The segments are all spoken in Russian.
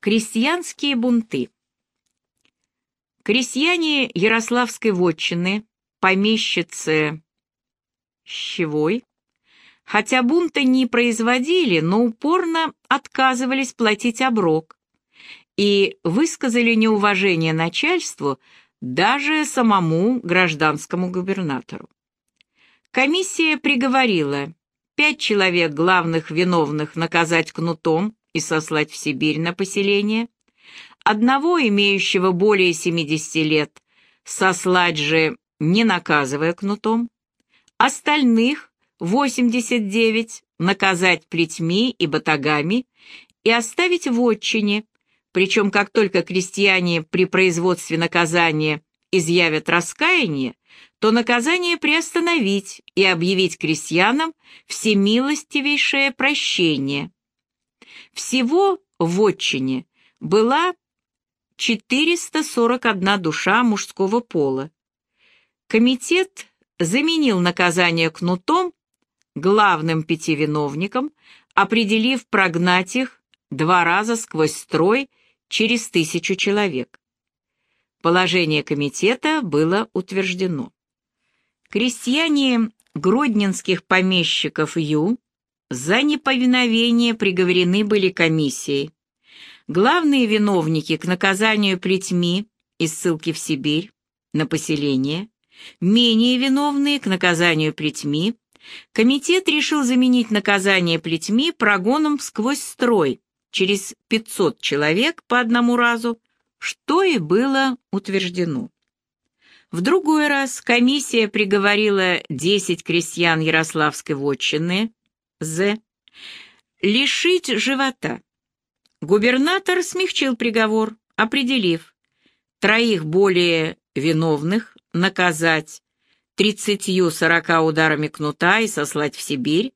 Крестьянские бунты. Крестьяне Ярославской вотчины, помещицы Щевой, хотя бунта не производили, но упорно отказывались платить оброк и высказали неуважение начальству даже самому гражданскому губернатору. Комиссия приговорила пять человек главных виновных наказать кнутом и сослать в Сибирь на поселение, одного, имеющего более 70 лет, сослать же, не наказывая кнутом, остальных, 89, наказать плетьми и батагами и оставить в отчине, причем как только крестьяне при производстве наказания изъявят раскаяние, то наказание приостановить и объявить крестьянам всемилостивейшее прощение. Всего в отчине была 441 душа мужского пола. Комитет заменил наказание кнутом главным пяти виновникам, определив прогнать их два раза сквозь строй через тысячу человек. Положение комитета было утверждено. Крестьяне гродненских помещиков Ю за неповиновение приговорены были комиссией. Главные виновники к наказанию плетьми и ссылки в Сибирь на поселение, менее виновные к наказанию плетьми, комитет решил заменить наказание плетьми прогоном сквозь строй через 500 человек по одному разу, что и было утверждено. В другой раз комиссия приговорила 10 крестьян Ярославской вотчины, З. Лишить живота. Губернатор смягчил приговор, определив троих более виновных наказать тридцатью-сорока ударами кнута и сослать в Сибирь,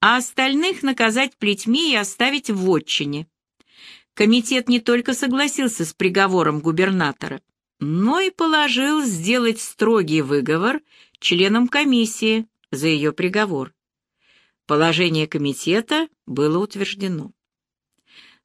а остальных наказать плетьми и оставить в отчине. Комитет не только согласился с приговором губернатора, но и положил сделать строгий выговор членам комиссии за ее приговор. Положение комитета было утверждено.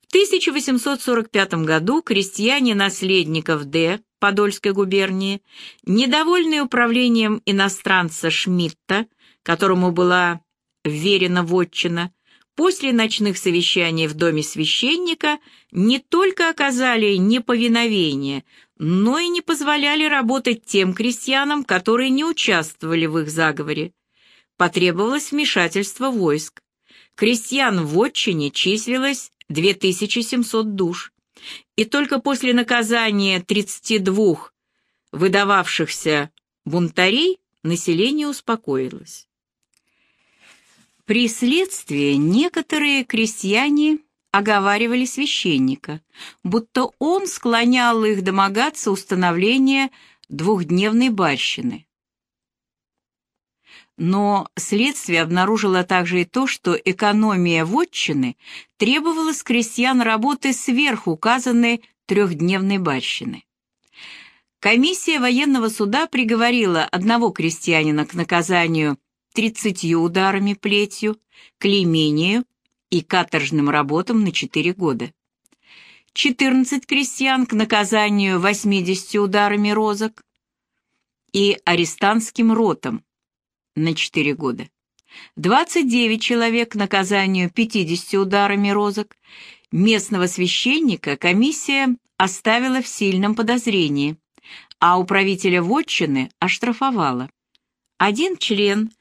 В 1845 году крестьяне наследников Д. Подольской губернии, недовольные управлением иностранца Шмидта, которому была вверена вотчина, после ночных совещаний в доме священника не только оказали неповиновение, но и не позволяли работать тем крестьянам, которые не участвовали в их заговоре, потребовалось вмешательство войск. Крестьян в отчине числилось 2700 душ, и только после наказания 32 выдававшихся бунтарей население успокоилось. При следствии некоторые крестьяне оговаривали священника, будто он склонял их домогаться установления двухдневной барщины. Но следствие обнаружило также и то, что экономия вотчины требовала с крестьян работы сверх указанной трехдневной барщины. Комиссия военного суда приговорила одного крестьянина к наказанию тридцатью ударами плетью, клеймению и каторжным работам на четыре года. Четырнадцать крестьян к наказанию восьмидесятью ударами розок и арестантским ротам на 4 года. 29 человек наказанию 50 ударами розок. Местного священника комиссия оставила в сильном подозрении, а управителя вотчины оштрафовала. Один член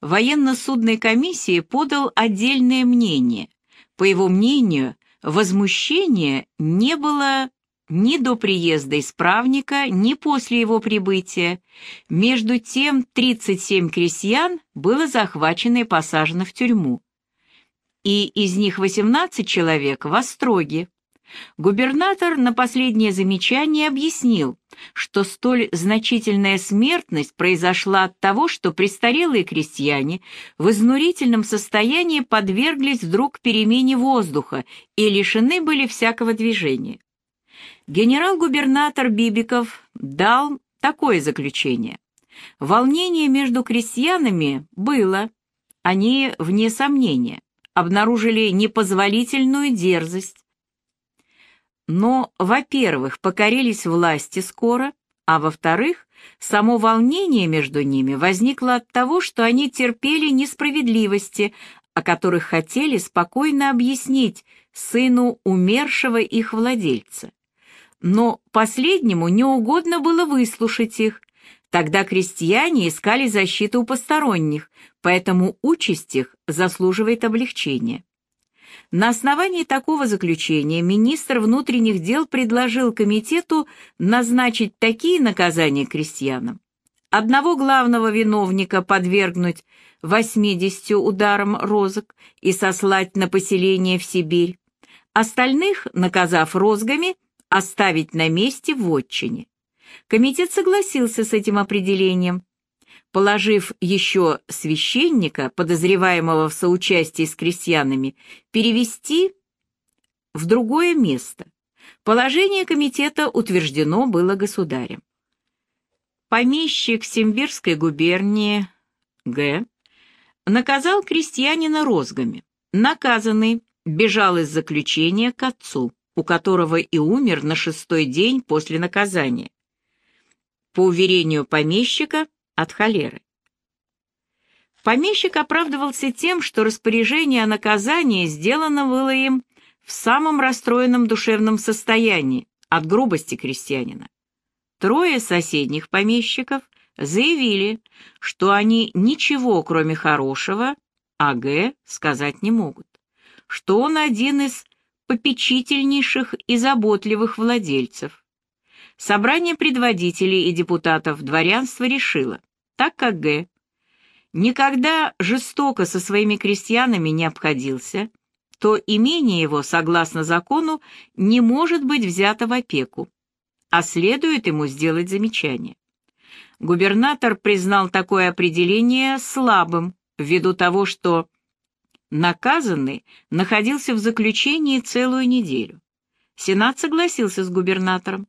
военно-судной комиссии подал отдельное мнение. По его мнению, возмущения не было ни до приезда исправника, ни после его прибытия. Между тем 37 крестьян было захвачено и посажено в тюрьму. И из них 18 человек в Остроге. Губернатор на последнее замечание объяснил, что столь значительная смертность произошла от того, что престарелые крестьяне в изнурительном состоянии подверглись вдруг перемене воздуха и лишены были всякого движения. Генерал-губернатор Бибиков дал такое заключение. Волнение между крестьянами было, они, вне сомнения, обнаружили непозволительную дерзость. но, во-первых, покорились власти скоро, а во-вторых, само волнение между ними возникло от того, что они терпели несправедливости, о которых хотели спокойно объяснить сыну умершего их владельца. Но последнему не угодно было выслушать их, тогда крестьяне искали защиту у посторонних, поэтому участь их заслуживает облегчения. На основании такого заключения министр внутренних дел предложил комитету назначить такие наказания крестьянам. Одного главного виновника подвергнуть 80 ударам розок и сослать на поселение в Сибирь, остальных, наказав розгами, оставить на месте в отчине. Комитет согласился с этим определением, положив еще священника, подозреваемого в соучастии с крестьянами, перевести в другое место. Положение комитета утверждено было государем. Помещик Симбирской губернии Г. наказал крестьянина розгами. Наказанный бежал из заключения к отцу, у которого и умер на шестой день после наказания. По уверению помещика, от холеры. Помещик оправдывался тем, что распоряжение о наказании сделано было им в самом расстроенном душевном состоянии от грубости крестьянина. Трое соседних помещиков заявили, что они ничего, кроме хорошего, о Г сказать не могут, что он один из попечительнейших и заботливых владельцев. Собрание предводителей и депутатов дворянства решило, так как Г. никогда жестоко со своими крестьянами не обходился, то имение его, согласно закону, не может быть взято в опеку, а следует ему сделать замечание. Губернатор признал такое определение слабым, ввиду того, что наказанный находился в заключении целую неделю. Сенат согласился с губернатором.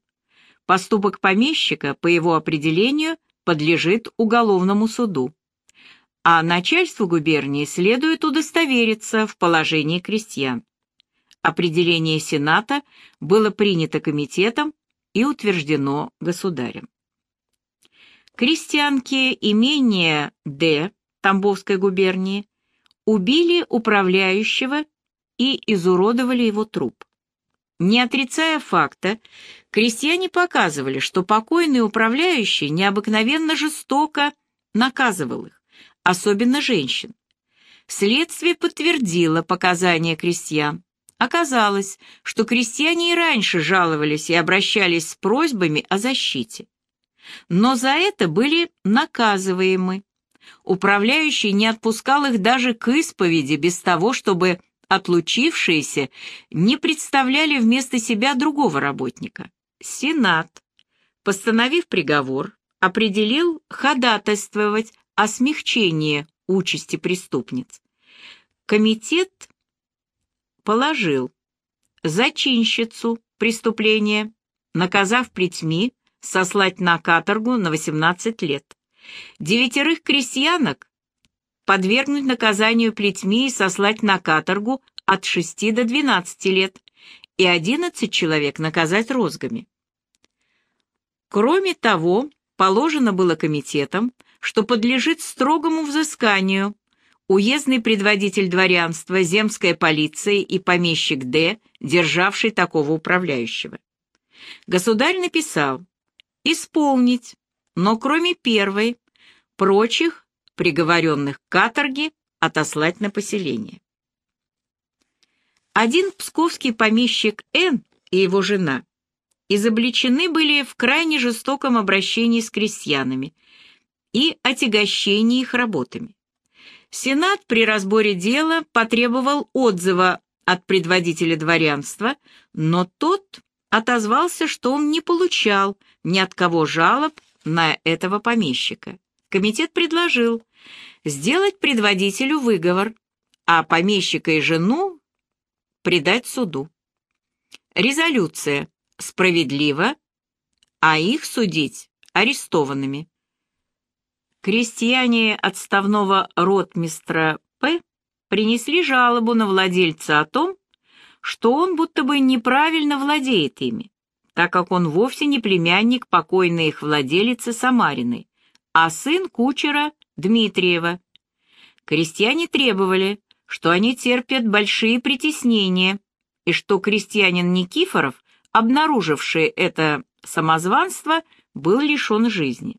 Поступок помещика, по его определению, подлежит уголовному суду. А начальству губернии следует удостовериться в положении крестьян. Определение Сената было принято комитетом и утверждено государем. Крестьянки имения Д. Тамбовской губернии убили управляющего и изуродовали его труп. Не отрицая факта, крестьяне показывали, что покойный управляющий необыкновенно жестоко наказывал их, особенно женщин. Следствие подтвердило показания крестьян. Оказалось, что крестьяне и раньше жаловались и обращались с просьбами о защите. Но за это были наказываемы. Управляющий не отпускал их даже к исповеди без того, чтобы отлучившиеся не представляли вместо себя другого работника. Сенат, постановив приговор, определил ходатайствовать о смягчении участи преступниц. Комитет положил зачинщицу преступления, наказав плетьми, сослать на каторгу на 18 лет. Девятерых крестьянок подвергнуть наказанию плетьми и сослать на каторгу от 6 до 12 лет, и 11 человек наказать розгами. Кроме того, положено было комитетам, что подлежит строгому взысканию уездный предводитель дворянства, земская полиция и помещик Д, державший такого управляющего. Государь написал «исполнить, но кроме первой, прочих приговоренных к каторге отослать на поселение. Один псковский помещик Н и его жена изобличены были в крайне жестоком обращении с крестьянами и отягощении их работами. Сенат при разборе дела потребовал отзыва от предводителя дворянства, но тот отозвался, что он не получал ни от кого жалоб на этого помещика. Комитет предложил сделать предводителю выговор, а помещика и жену предать суду. Резолюция справедлива, а их судить арестованными. Крестьяне отставного ротмистра П. принесли жалобу на владельца о том, что он будто бы неправильно владеет ими, так как он вовсе не племянник покойной их владелицы Самариной, а сын кучера Дмитриева. Крестьяне требовали, что они терпят большие притеснения, и что крестьянин Никифоров, обнаруживший это самозванство, был лишен жизни.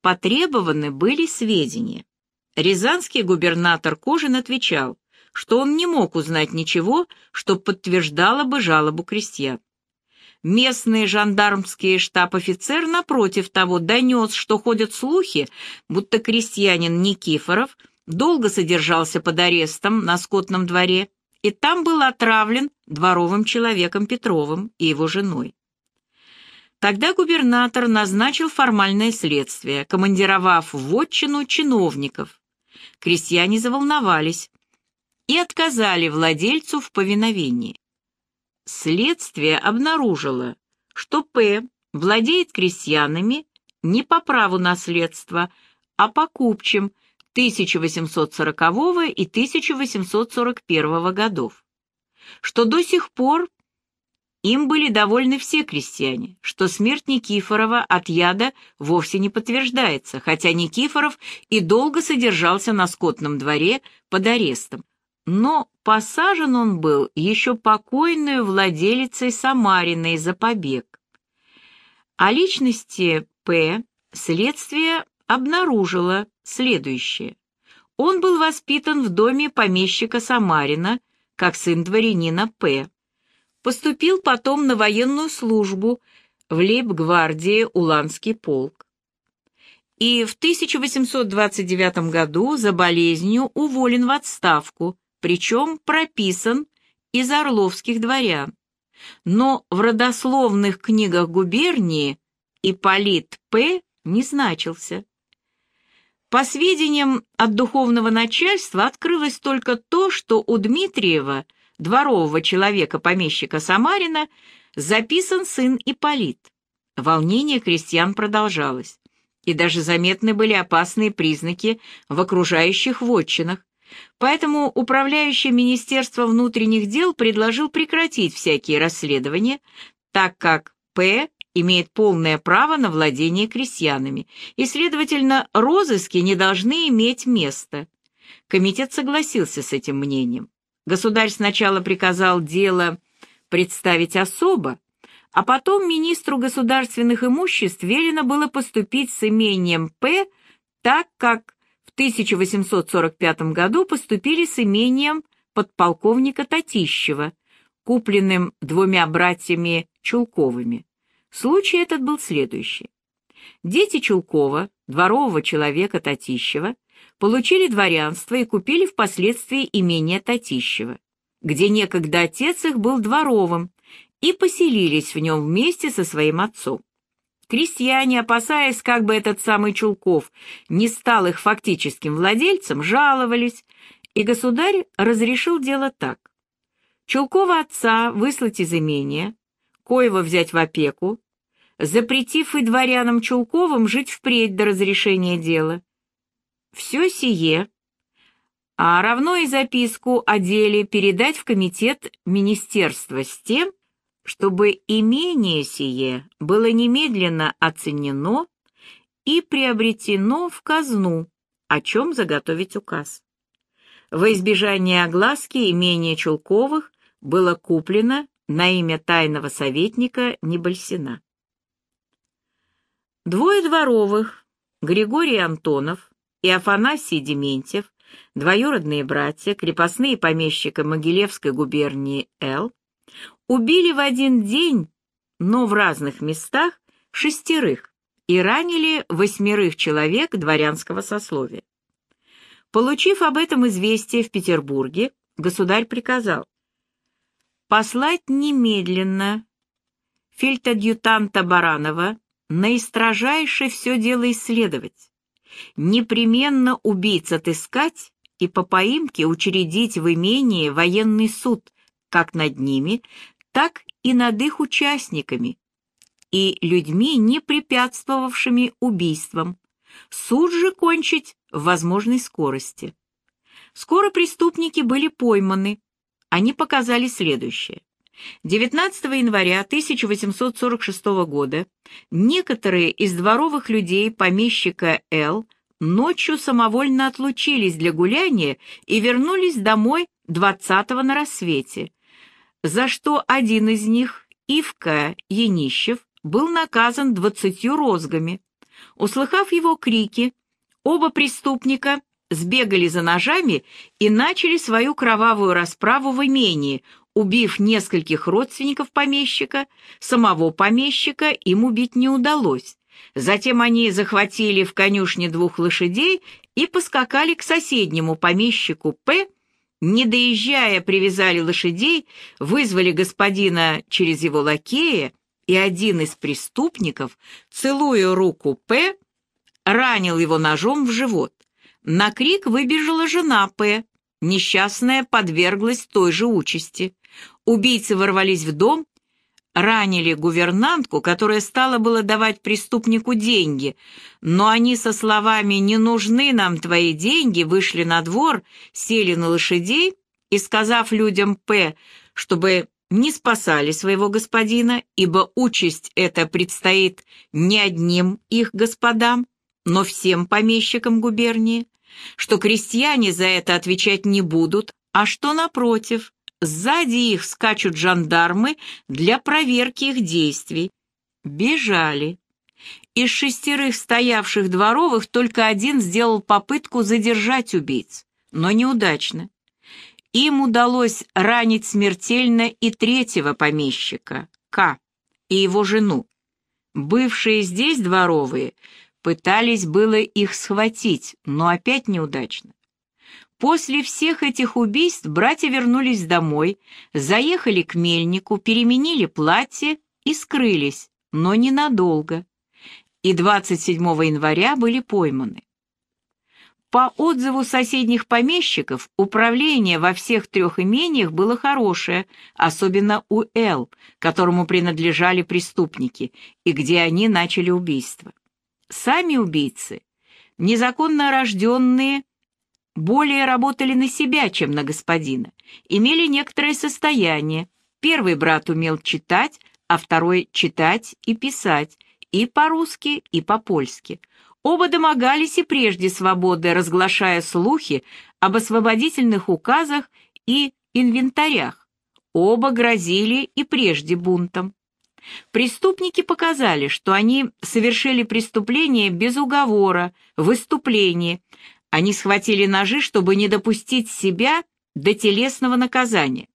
Потребованы были сведения. Рязанский губернатор Кожин отвечал, что он не мог узнать ничего, что подтверждало бы жалобу крестьян. Местный жандармский штаб-офицер, напротив того, донес, что ходят слухи, будто крестьянин Никифоров долго содержался под арестом на скотном дворе, и там был отравлен дворовым человеком Петровым и его женой. Тогда губернатор назначил формальное следствие, командировав в вотчину чиновников. Крестьяне заволновались и отказали владельцу в повиновении. Следствие обнаружило, что П. владеет крестьянами не по праву наследства, а по купчим 1840 и 1841 годов, что до сих пор им были довольны все крестьяне, что смерть Никифорова от яда вовсе не подтверждается, хотя Никифоров и долго содержался на скотном дворе под арестом. Но посажен он был еще покойную владелицей Самариной за побег. О личности П. следствие обнаружило следующее. Он был воспитан в доме помещика Самарина, как сын дворянина П. Поступил потом на военную службу в лейб-гвардии Уланский полк. И в 1829 году за болезнью уволен в отставку, причем прописан из орловских дворян. Но в родословных книгах губернии Ипполит П. не значился. По сведениям от духовного начальства открылось только то, что у Дмитриева, дворового человека-помещика Самарина, записан сын Ипполит. Волнение крестьян продолжалось, и даже заметны были опасные признаки в окружающих вотчинах, Поэтому управляющий Министерство внутренних дел предложил прекратить всякие расследования, так как П имеет полное право на владение крестьянами, и, следовательно, розыски не должны иметь места. Комитет согласился с этим мнением. Государь сначала приказал дело представить особо, а потом министру государственных имуществ велено было поступить с имением П так, как 1845 году поступили с имением подполковника Татищева, купленным двумя братьями Чулковыми. Случай этот был следующий. Дети Чулкова, дворового человека Татищева, получили дворянство и купили впоследствии имение Татищева, где некогда отец их был дворовым, и поселились в нем вместе со своим отцом. Крестьяне, опасаясь, как бы этот самый Чулков не стал их фактическим владельцем, жаловались, и государь разрешил дело так. Чулкова отца выслать из имения, Коева взять в опеку, запретив и дворянам Чулковым жить впредь до разрешения дела. Все сие, а равно и записку о деле передать в комитет министерства с тем, чтобы имение сие было немедленно оценено и приобретено в казну, о чем заготовить указ. Во избежание огласки имение Чулковых было куплено на имя тайного советника Небольсина. Двое дворовых, Григорий Антонов и Афанасий Дементьев, двоюродные братья, крепостные помещика Могилевской губернии Л., убили в один день, но в разных местах, шестерых и ранили восьмерых человек дворянского сословия. Получив об этом известие в Петербурге, государь приказал послать немедленно фельдадъютанта Баранова наистрожайше все дело исследовать, непременно убийц отыскать и по поимке учредить в имении военный суд, как над ними, так и над их участниками и людьми, не препятствовавшими убийствам. Суд же кончить в возможной скорости. Скоро преступники были пойманы, они показали следующее. 19 января 1846 года некоторые из дворовых людей помещика Л. ночью самовольно отлучились для гуляния и вернулись домой 20-го на рассвете, за что один из них, Ивка Янищев, был наказан двадцатью розгами. Услыхав его крики, оба преступника сбегали за ножами и начали свою кровавую расправу в имении, убив нескольких родственников помещика, самого помещика им убить не удалось. Затем они захватили в конюшне двух лошадей и поскакали к соседнему помещику П, не доезжая, привязали лошадей, вызвали господина через его лакея, и один из преступников, целуя руку П, ранил его ножом в живот. На крик выбежала жена П. Несчастная подверглась той же участи. Убийцы ворвались в дом, ранили гувернантку, которая стала было давать преступнику деньги, но они со словами «не нужны нам твои деньги» вышли на двор, сели на лошадей и, сказав людям П, чтобы не спасали своего господина, ибо участь эта предстоит не одним их господам, но всем помещикам губернии, что крестьяне за это отвечать не будут, а что, напротив, сзади их скачут жандармы для проверки их действий. Бежали. Из шестерых стоявших дворовых только один сделал попытку задержать убийц, но неудачно. Им удалось ранить смертельно и третьего помещика, К, и его жену. Бывшие здесь дворовые Пытались было их схватить, но опять неудачно. После всех этих убийств братья вернулись домой, заехали к мельнику, переменили платье и скрылись, но ненадолго. И 27 января были пойманы. По отзыву соседних помещиков, управление во всех трех имениях было хорошее, особенно у Эл, которому принадлежали преступники, и где они начали убийство. Сами убийцы, незаконно рожденные, более работали на себя, чем на господина, имели некоторое состояние. Первый брат умел читать, а второй читать и писать, и по-русски, и по-польски. Оба домогались и прежде свободы, разглашая слухи об освободительных указах и инвентарях. Оба грозили и прежде бунтом. Преступники показали, что они совершили преступление без уговора, выступления. Они схватили ножи, чтобы не допустить себя до телесного наказания.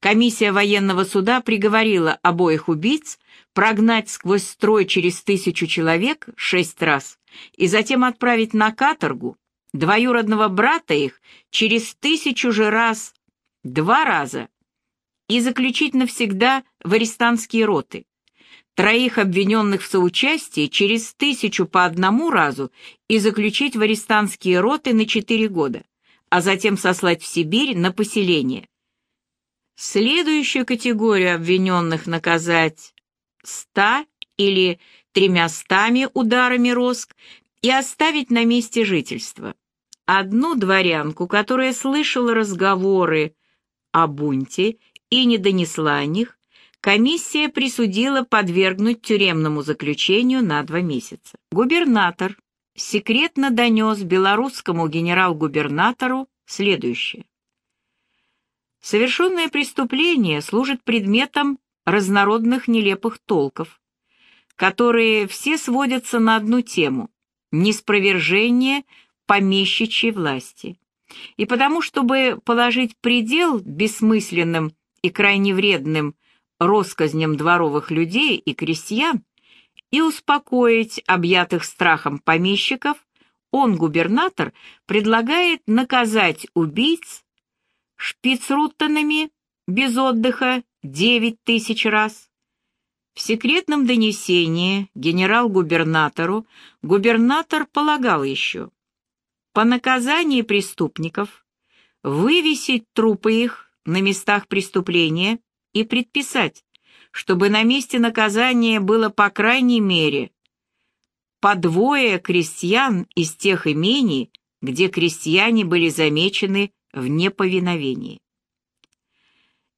Комиссия военного суда приговорила обоих убийц прогнать сквозь строй через тысячу человек шесть раз и затем отправить на каторгу двоюродного брата их через тысячу же раз два раза и заключить навсегда в арестантские роты. Троих обвиненных в соучастии через тысячу по одному разу и заключить в арестантские роты на четыре года, а затем сослать в Сибирь на поселение. Следующую категорию обвиненных наказать ста или тремястами ударами роск и оставить на месте жительства. Одну дворянку, которая слышала разговоры о бунте и не донесла о них, комиссия присудила подвергнуть тюремному заключению на два месяца. Губернатор секретно донес белорусскому генерал-губернатору следующее. Совершенное преступление служит предметом разнородных нелепых толков, которые все сводятся на одну тему – неспровержение помещичьей власти. И потому, чтобы положить предел бессмысленным и крайне вредным россказням дворовых людей и крестьян и успокоить объятых страхом помещиков, он, губернатор, предлагает наказать убийц шпицрутанами без отдыха девять тысяч раз. В секретном донесении генерал-губернатору губернатор полагал еще по наказании преступников вывесить трупы их на местах преступления и предписать, чтобы на месте наказания было по крайней мере по двое крестьян из тех имений, где крестьяне были замечены в неповиновении.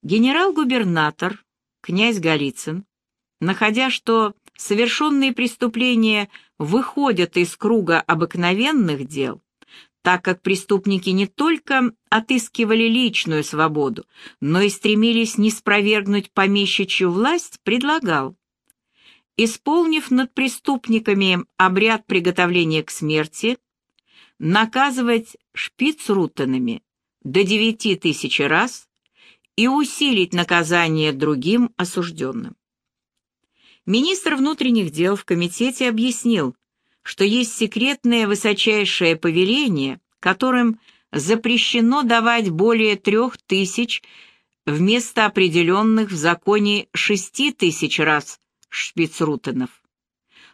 Генерал-губернатор, князь Голицын, находя, что совершенные преступления выходят из круга обыкновенных дел, так как преступники не только отыскивали личную свободу, но и стремились не спровергнуть помещичью власть, предлагал, исполнив над преступниками обряд приготовления к смерти, наказывать шпицрутенами до девяти тысяч раз и усилить наказание другим осужденным. Министр внутренних дел в комитете объяснил, что есть секретное высочайшее повеление, которым запрещено давать более трех тысяч вместо определенных в законе шести тысяч раз шпицрутенов.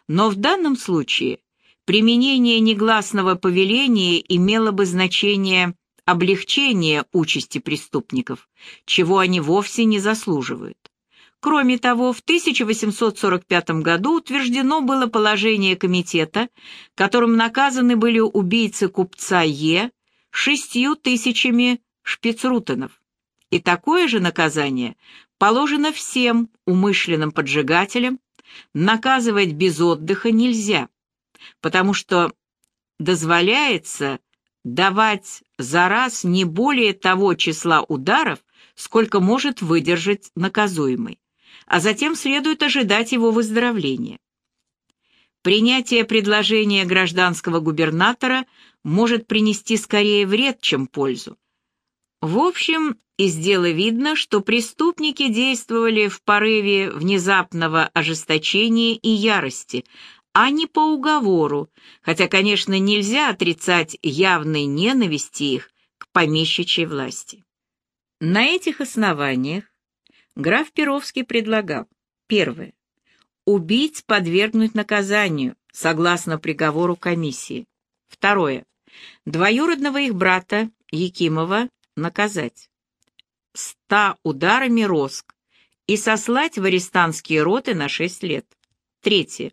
Но в данном случае применение негласного повеления имело бы значение облегчения участи преступников, чего они вовсе не заслуживают. Кроме того, в 1845 году утверждено было положение комитета, которым наказаны были убийцы купца Е шестью тысячами шпицрутенов. И такое же наказание положено всем умышленным поджигателям, наказывать без отдыха нельзя, потому что дозволяется давать за раз не более того числа ударов, сколько может выдержать наказуемый а затем следует ожидать его выздоровления. Принятие предложения гражданского губернатора может принести скорее вред, чем пользу. В общем, из дела видно, что преступники действовали в порыве внезапного ожесточения и ярости, а не по уговору, хотя, конечно, нельзя отрицать явной ненависти их к помещичьей власти. На этих основаниях Граф Перовский предлагал. Первое. Убийц подвергнуть наказанию, согласно приговору комиссии. Второе. Двоюродного их брата, Якимова, наказать. Ста ударами роск и сослать в арестантские роты на шесть лет. Третье.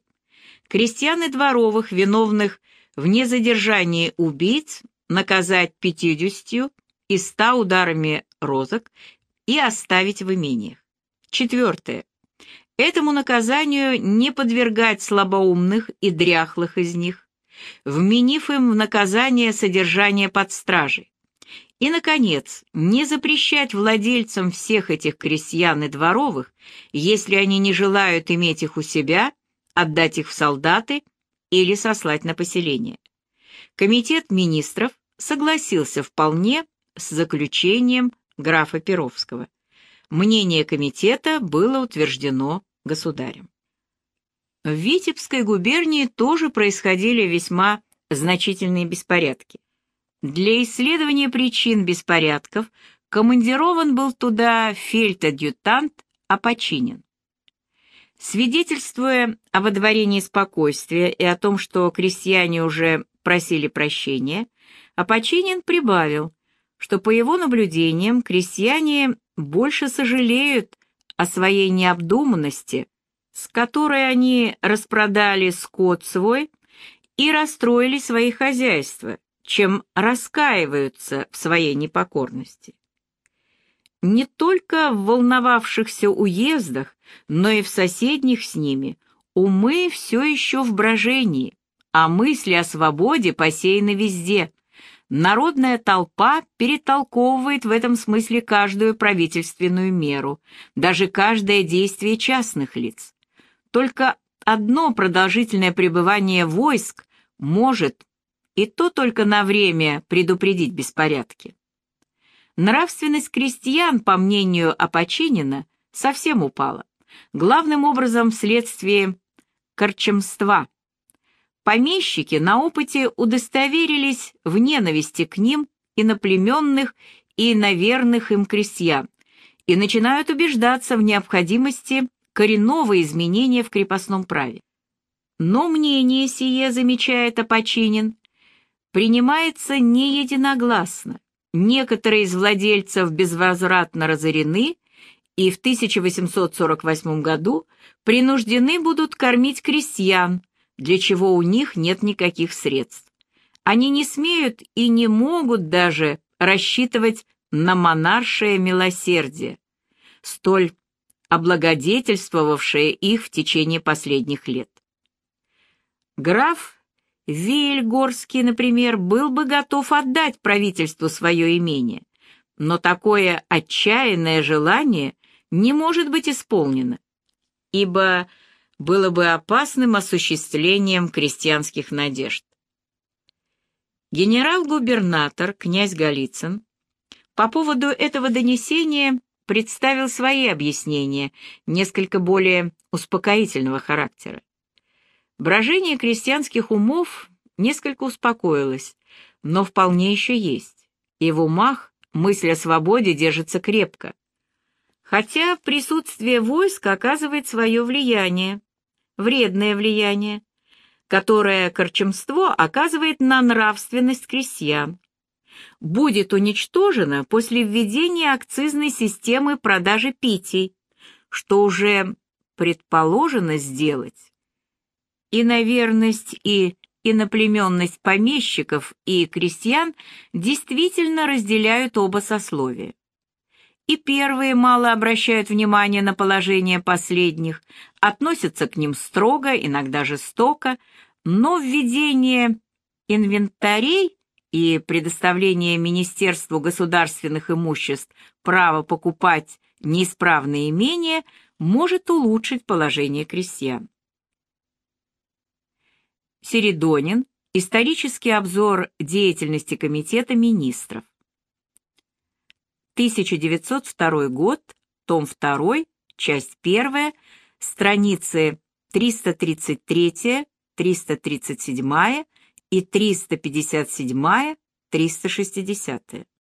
Крестьян дворовых, виновных в незадержании убийц, наказать пятьюдесятью и ста ударами розок и оставить в имениях. Четвертое. Этому наказанию не подвергать слабоумных и дряхлых из них, вменив им в наказание содержание под стражей. И, наконец, не запрещать владельцам всех этих крестьян и дворовых, если они не желают иметь их у себя, отдать их в солдаты или сослать на поселение. Комитет министров согласился вполне с заключением графа Перовского. Мнение комитета было утверждено государем. В Витебской губернии тоже происходили весьма значительные беспорядки. Для исследования причин беспорядков командирован был туда фельдадъютант Апочинин. Свидетельствуя о водворении спокойствия и о том, что крестьяне уже просили прощения, Апочинин прибавил, что по его наблюдениям крестьяне больше сожалеют о своей необдуманности, с которой они распродали скот свой и расстроили свои хозяйства, чем раскаиваются в своей непокорности. Не только в волновавшихся уездах, но и в соседних с ними умы все еще в брожении, а мысли о свободе посеяны везде, Народная толпа перетолковывает в этом смысле каждую правительственную меру, даже каждое действие частных лиц. Только одно продолжительное пребывание войск может, и то только на время, предупредить беспорядки. Нравственность крестьян, по мнению Апочинина, совсем упала, главным образом вследствие корчемства – Помещики на опыте удостоверились в ненависти к ним и на племенных, и на верных им крестьян, и начинают убеждаться в необходимости коренного изменения в крепостном праве. Но мнение сие, замечает Апочинин, принимается не единогласно. Некоторые из владельцев безвозвратно разорены и в 1848 году принуждены будут кормить крестьян, для чего у них нет никаких средств. Они не смеют и не могут даже рассчитывать на монаршее милосердие. столь облагодетельствовавшее их в течение последних лет. Граф Вильгорский, например, был бы готов отдать правительству свое имение, но такое отчаянное желание не может быть исполнено, ибо было бы опасным осуществлением крестьянских надежд. Генерал-губернатор, князь Голицын, по поводу этого донесения представил свои объяснения, несколько более успокоительного характера. Брожение крестьянских умов несколько успокоилось, но вполне еще есть, и в умах мысль о свободе держится крепко. Хотя присутствие войск оказывает свое влияние, вредное влияние, которое корчемство оказывает на нравственность крестьян, будет уничтожено после введения акцизной системы продажи питий, что уже предположено сделать. И на верность и иноплеменность помещиков и крестьян действительно разделяют оба сословия. И первые мало обращают внимание на положение последних, относятся к ним строго, иногда жестоко, но введение инвентарей и предоставление Министерству государственных имуществ права покупать неисправные имения может улучшить положение крестьян. Середонин. Исторический обзор деятельности Комитета министров. 1902 год, том 2, часть 1, страницы 333 337 и 357-360.